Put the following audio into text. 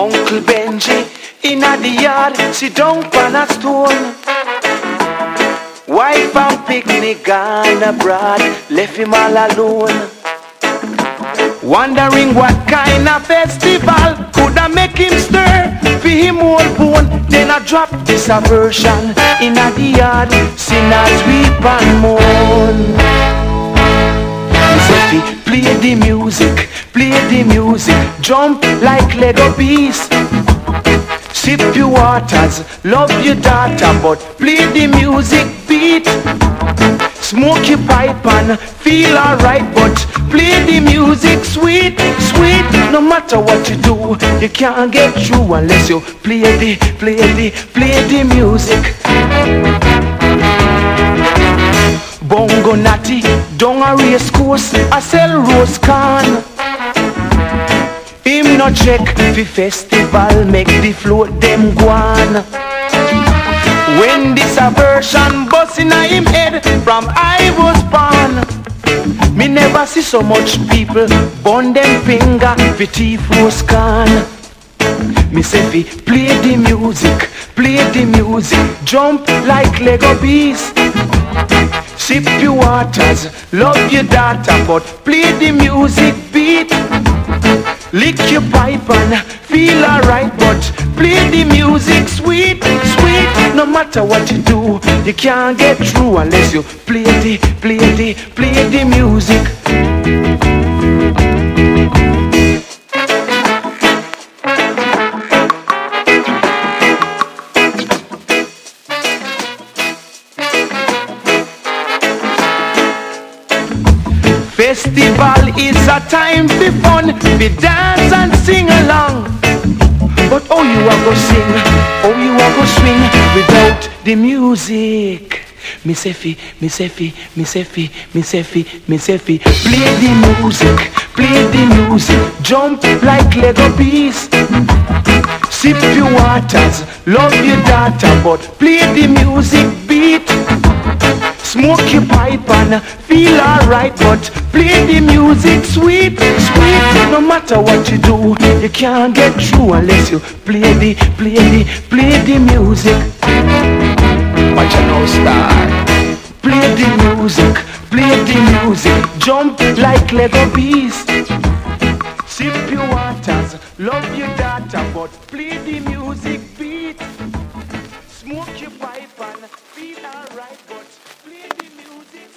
Uncle Benji in a the yard, sit down on a stone. Wife and picnic gone abroad, left him all alone. Wondering what kind of festival could I make him stir for him old bone. Then I drop this aversion in a the yard, sinners weep and mourn. Play the music, play the music, jump like Lego beast. Sip your waters, love your daughter, but play the music beat. Smoke your pipe and feel alright, but play the music sweet, sweet. No matter what you do, you can't get through unless you play the, play the, play the music. Down a race course, I sell rose can. Him no check fi festival, make the float them guan. When this aversion bust in him head from I was born. Me never see so much people burn them finger fi thief rose can. Me say fi play the music, play the music, jump like Lego beast. Sip your waters, love your daughter, but play the music beat. Lick your pipe and feel alright, but play the music sweet, sweet. No matter what you do, you can't get through unless you play the, play the, play the music. Festival is a time for fun, we dance and sing along. But oh, you are go sing, oh, you are go swing without the music. Fi, me say fi, me say fi, me say fi. Play the music, play the music, jump like Lego beast. Sip your waters, love your daughter, but play the music beat. Smoke your pipe and feel alright, but play the music sweet, sweet. No matter what you do, you can't get through unless you play the, play the, play the music. Watch out now, star. Play the music, play the music, jump like Lego beast. Sip your waters, love your daughter, but play the music.